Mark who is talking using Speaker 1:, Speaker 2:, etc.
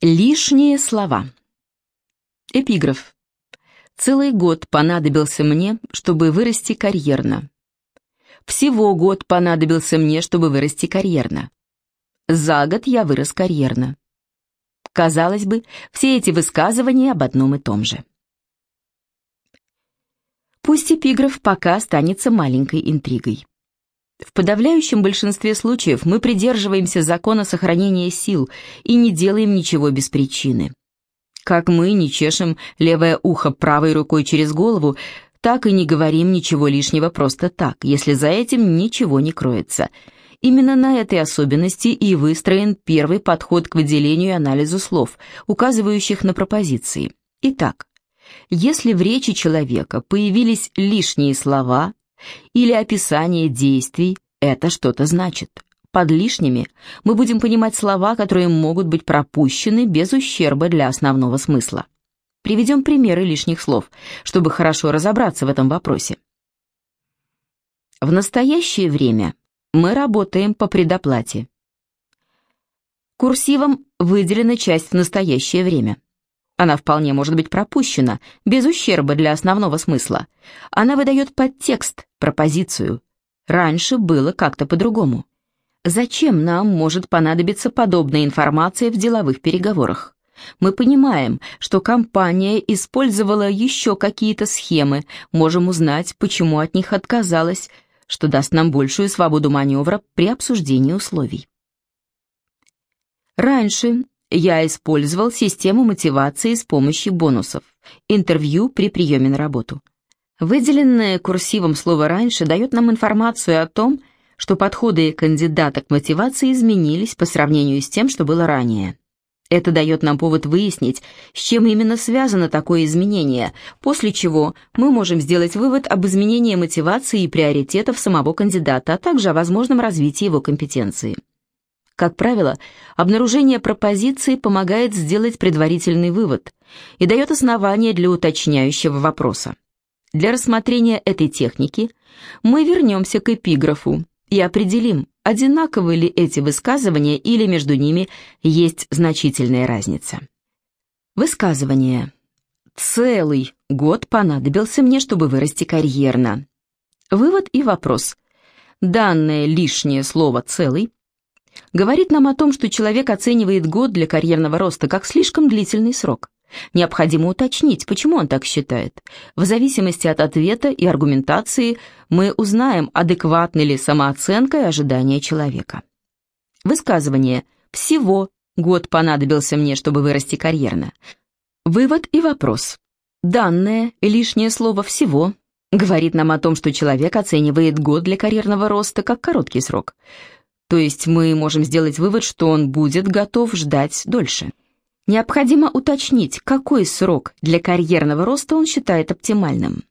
Speaker 1: Лишние слова. Эпиграф. Целый год понадобился мне, чтобы вырасти карьерно. Всего год понадобился мне, чтобы вырасти карьерно. За год я вырос карьерно. Казалось бы, все эти высказывания об одном и том же. Пусть эпиграф пока останется маленькой интригой. В подавляющем большинстве случаев мы придерживаемся закона сохранения сил и не делаем ничего без причины. Как мы не чешем левое ухо правой рукой через голову, так и не говорим ничего лишнего просто так, если за этим ничего не кроется. Именно на этой особенности и выстроен первый подход к выделению и анализу слов, указывающих на пропозиции. Итак, если в речи человека появились лишние слова, или описание действий – это что-то значит. Под лишними мы будем понимать слова, которые могут быть пропущены без ущерба для основного смысла. Приведем примеры лишних слов, чтобы хорошо разобраться в этом вопросе. В настоящее время мы работаем по предоплате. Курсивом выделена часть в настоящее время. Она вполне может быть пропущена, без ущерба для основного смысла. Она выдает подтекст, пропозицию. Раньше было как-то по-другому. Зачем нам может понадобиться подобная информация в деловых переговорах? Мы понимаем, что компания использовала еще какие-то схемы, можем узнать, почему от них отказалась, что даст нам большую свободу маневра при обсуждении условий. Раньше я использовал систему мотивации с помощью бонусов, интервью при приеме на работу. Выделенное курсивом слово «раньше» дает нам информацию о том, что подходы кандидата к мотивации изменились по сравнению с тем, что было ранее. Это дает нам повод выяснить, с чем именно связано такое изменение, после чего мы можем сделать вывод об изменении мотивации и приоритетов самого кандидата, а также о возможном развитии его компетенции. Как правило, обнаружение пропозиции помогает сделать предварительный вывод и дает основание для уточняющего вопроса. Для рассмотрения этой техники мы вернемся к эпиграфу и определим, одинаковы ли эти высказывания или между ними есть значительная разница. Высказывание. Целый год понадобился мне, чтобы вырасти карьерно. Вывод и вопрос. Данное лишнее слово «целый» говорит нам о том, что человек оценивает год для карьерного роста как слишком длительный срок. Необходимо уточнить, почему он так считает. В зависимости от ответа и аргументации мы узнаем, адекватны ли самооценка и ожидания человека. Высказывание «всего год понадобился мне, чтобы вырасти карьерно». Вывод и вопрос. Данное, лишнее слово «всего» говорит нам о том, что человек оценивает год для карьерного роста как короткий срок. То есть мы можем сделать вывод, что он будет готов ждать дольше. Необходимо уточнить, какой срок для карьерного роста он считает оптимальным.